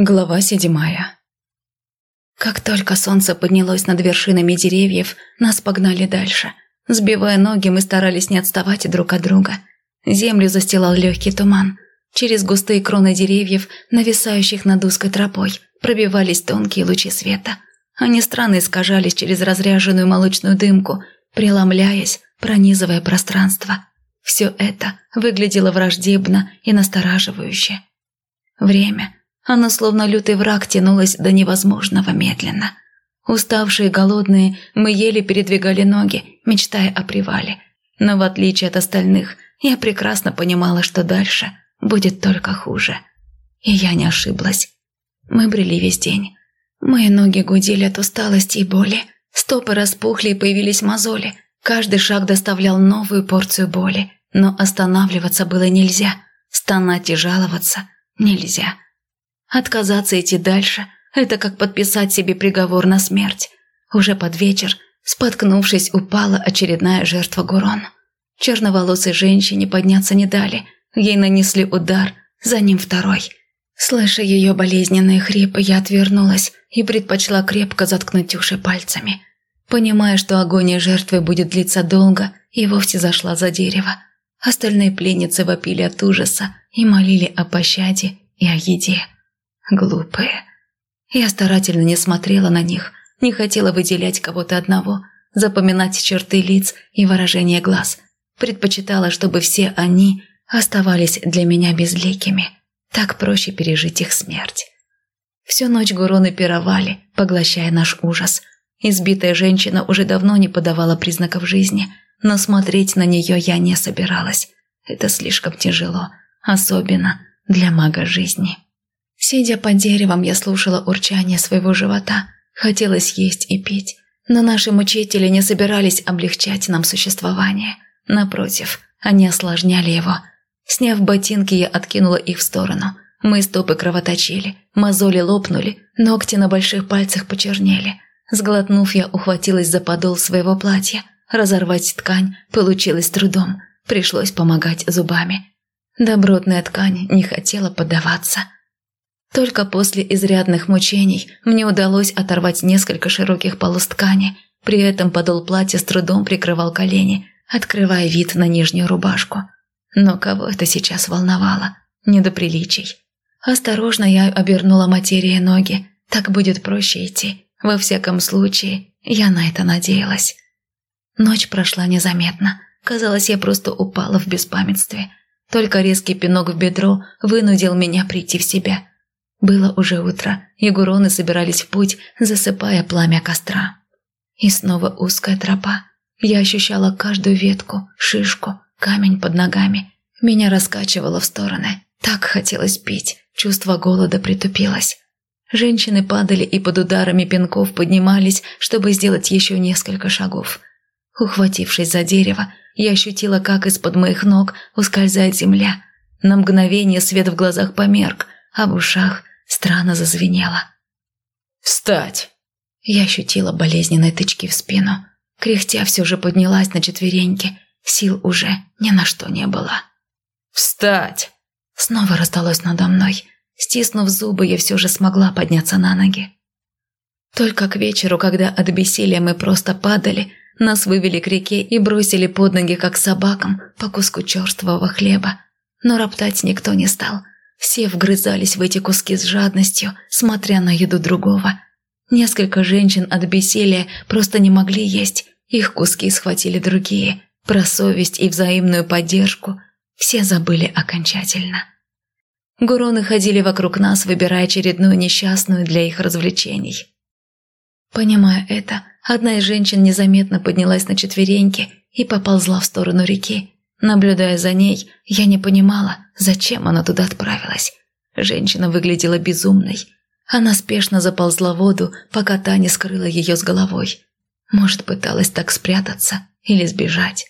Глава седьмая Как только солнце поднялось над вершинами деревьев, нас погнали дальше. Сбивая ноги, мы старались не отставать друг от друга. Землю застилал легкий туман. Через густые кроны деревьев, нависающих над узкой тропой, пробивались тонкие лучи света. Они странно искажались через разряженную молочную дымку, преломляясь, пронизывая пространство. Все это выглядело враждебно и настораживающе. Время – оно, словно лютый враг, тянулось до невозможного медленно. Уставшие и голодные, мы еле передвигали ноги, мечтая о привале. Но в отличие от остальных, я прекрасно понимала, что дальше будет только хуже. И я не ошиблась. Мы брели весь день. Мои ноги гудели от усталости и боли. Стопы распухли и появились мозоли. Каждый шаг доставлял новую порцию боли. Но останавливаться было нельзя. Стонать и жаловаться нельзя. Отказаться идти дальше – это как подписать себе приговор на смерть. Уже под вечер, споткнувшись, упала очередная жертва Гурон. Черноволосой женщине подняться не дали. Ей нанесли удар, за ним второй. Слыша ее болезненные хрипы, я отвернулась и предпочла крепко заткнуть уши пальцами. Понимая, что агония жертвы будет длиться долго, и вовсе зашла за дерево. Остальные пленницы вопили от ужаса и молили о пощаде и о еде. Глупые. Я старательно не смотрела на них, не хотела выделять кого-то одного, запоминать черты лиц и выражение глаз. Предпочитала, чтобы все они оставались для меня безликими. Так проще пережить их смерть. Всю ночь гуроны пировали, поглощая наш ужас. Избитая женщина уже давно не подавала признаков жизни, но смотреть на нее я не собиралась. Это слишком тяжело, особенно для мага жизни. Сидя под деревом, я слушала урчание своего живота. Хотелось есть и пить. Но наши мучители не собирались облегчать нам существование. Напротив, они осложняли его. Сняв ботинки, я откинула их в сторону. Мои стопы кровоточили, мозоли лопнули, ногти на больших пальцах почернели. Сглотнув, я ухватилась за подол своего платья. Разорвать ткань получилось трудом. Пришлось помогать зубами. Добротная ткань не хотела поддаваться. Только после изрядных мучений мне удалось оторвать несколько широких полос ткани, при этом подол платья с трудом прикрывал колени, открывая вид на нижнюю рубашку. Но кого это сейчас волновало? Не до приличий. Осторожно я обернула материи ноги, так будет проще идти. Во всяком случае, я на это надеялась. Ночь прошла незаметно. Казалось, я просто упала в беспамятстве. Только резкий пинок в бедро вынудил меня прийти в себя – было уже утро, и гуроны собирались в путь, засыпая пламя костра. И снова узкая тропа. Я ощущала каждую ветку, шишку, камень под ногами. Меня раскачивало в стороны. Так хотелось пить, чувство голода притупилось. Женщины падали и под ударами пинков поднимались, чтобы сделать еще несколько шагов. Ухватившись за дерево, я ощутила, как из-под моих ног ускользает земля. На мгновение свет в глазах померк, а в ушах странно зазвенело. «Встать!» Я ощутила болезненные тычки в спину. Кряхтя все же поднялась на четвереньки. Сил уже ни на что не было. «Встать!» Снова раздалось надо мной. Стиснув зубы, я все же смогла подняться на ноги. Только к вечеру, когда от бессилия мы просто падали, нас вывели к реке и бросили под ноги, как собакам, по куску черствого хлеба. Но роптать никто не стал – все вгрызались в эти куски с жадностью, смотря на еду другого. Несколько женщин от бессилия просто не могли есть, их куски схватили другие. Про совесть и взаимную поддержку все забыли окончательно. Гуроны ходили вокруг нас, выбирая очередную несчастную для их развлечений. Понимая это, одна из женщин незаметно поднялась на четвереньки и поползла в сторону реки, Наблюдая за ней, я не понимала, зачем она туда отправилась. Женщина выглядела безумной. Она спешно заползла в воду, пока та не скрыла ее с головой. Может, пыталась так спрятаться или сбежать.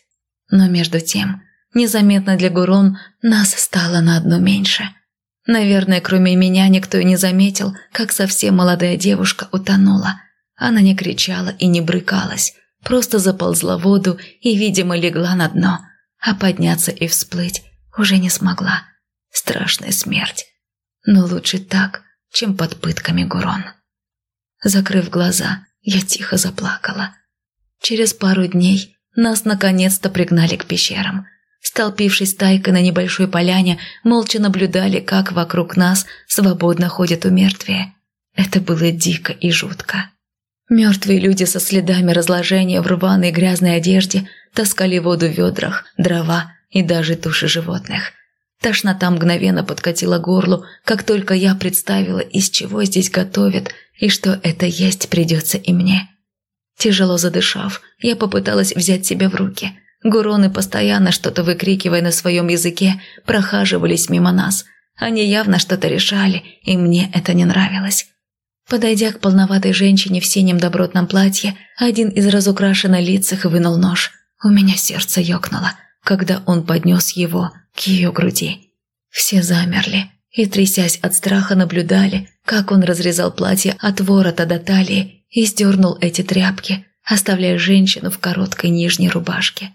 Но между тем, незаметно для Гурон, нас стало на одно меньше. Наверное, кроме меня никто и не заметил, как совсем молодая девушка утонула. Она не кричала и не брыкалась, просто заползла в воду и, видимо, легла на дно – а подняться и всплыть уже не смогла. Страшная смерть. Но лучше так, чем под пытками Гурон. Закрыв глаза, я тихо заплакала. Через пару дней нас наконец-то пригнали к пещерам. Столпившись тайкой на небольшой поляне, молча наблюдали, как вокруг нас свободно ходят умертвие. Это было дико и жутко. Мертвые люди со следами разложения в рваной грязной одежде таскали воду в ведрах, дрова и даже туши животных. Тошнота мгновенно подкатила горлу, как только я представила, из чего здесь готовят, и что это есть придется и мне. Тяжело задышав, я попыталась взять себя в руки. Гуроны, постоянно что-то выкрикивая на своем языке, прохаживались мимо нас. Они явно что-то решали, и мне это не нравилось. Подойдя к полноватой женщине в синем добротном платье, один из разукрашенных лицах вынул нож. У меня сердце ёкнуло, когда он поднес его к ее груди. Все замерли и, трясясь от страха, наблюдали, как он разрезал платье от ворота до талии и сдернул эти тряпки, оставляя женщину в короткой нижней рубашке.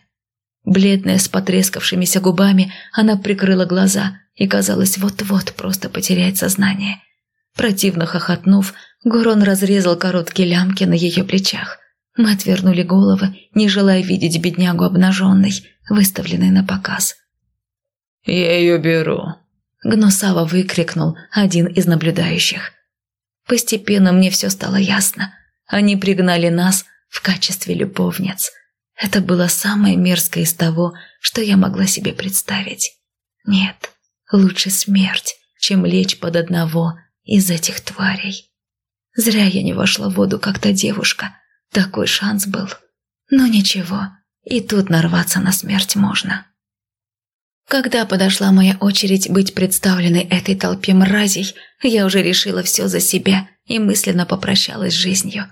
Бледная, с потрескавшимися губами, она прикрыла глаза и, казалось, вот-вот просто потеряет сознание – Противно хохотнув, Гурон разрезал короткие лямки на ее плечах. Мы отвернули головы, не желая видеть беднягу обнаженной, выставленной на показ. «Я ее беру», — гнусаво выкрикнул один из наблюдающих. Постепенно мне все стало ясно. Они пригнали нас в качестве любовниц. Это было самое мерзкое из того, что я могла себе представить. Нет, лучше смерть, чем лечь под одного из этих тварей. Зря я не вошла в воду, как та девушка. Такой шанс был. Но ничего, и тут нарваться на смерть можно. Когда подошла моя очередь быть представленной этой толпе мразей, я уже решила все за себя и мысленно попрощалась с жизнью.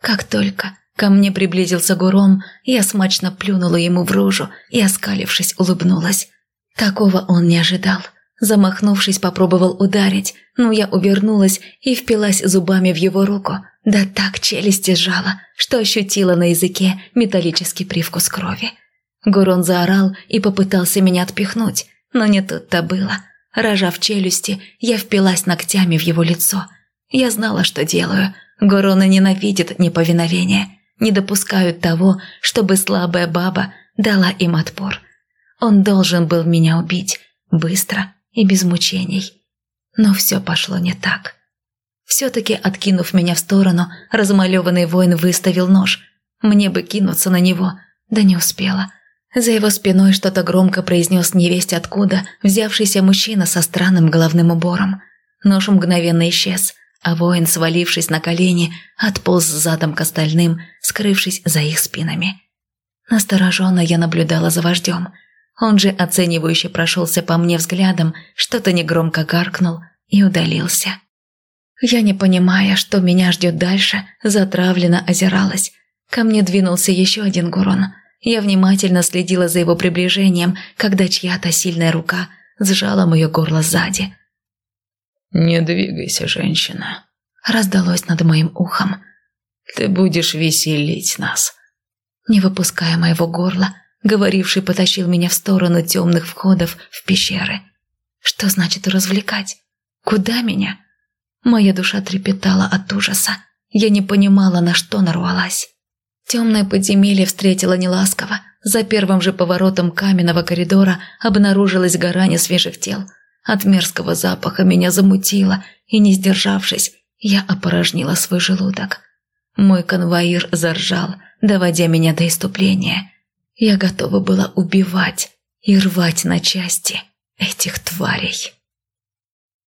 Как только ко мне приблизился Гурон, я смачно плюнула ему в рожу и, оскалившись, улыбнулась. Такого он не ожидал – Замахнувшись, попробовал ударить, но я увернулась и впилась зубами в его руку. Да так челюсти сжала, что ощутила на языке металлический привкус крови. Гурон заорал и попытался меня отпихнуть, но не тут-то было. Рожав челюсти, я впилась ногтями в его лицо. Я знала, что делаю. Гурона ненавидит неповиновение, не допускают того, чтобы слабая баба дала им отпор. Он должен был меня убить, быстро и без мучений. Но все пошло не так. Все-таки, откинув меня в сторону, размалеванный воин выставил нож. Мне бы кинуться на него, да не успела. За его спиной что-то громко произнес невесть откуда взявшийся мужчина со странным головным убором. Нож мгновенно исчез, а воин, свалившись на колени, отполз задом к остальным, скрывшись за их спинами. Настороженно я наблюдала за вождем – он же оценивающе прошелся по мне взглядом, что-то негромко гаркнул и удалился. Я, не понимая, что меня ждет дальше, затравленно озиралась. Ко мне двинулся еще один гурон. Я внимательно следила за его приближением, когда чья-то сильная рука сжала мое горло сзади. «Не двигайся, женщина», — раздалось над моим ухом. «Ты будешь веселить нас». Не выпуская моего горла, Говоривший потащил меня в сторону темных входов в пещеры. Что значит развлекать? Куда меня? Моя душа трепетала от ужаса. Я не понимала, на что нарвалась. Темное подземелье встретило неласково. За первым же поворотом каменного коридора обнаружилась гора несвежих тел. От мерзкого запаха меня замутило, и, не сдержавшись, я опорожнила свой желудок. Мой конвоир заржал, доводя меня до иступления. Я готова была убивать и рвать на части этих тварей.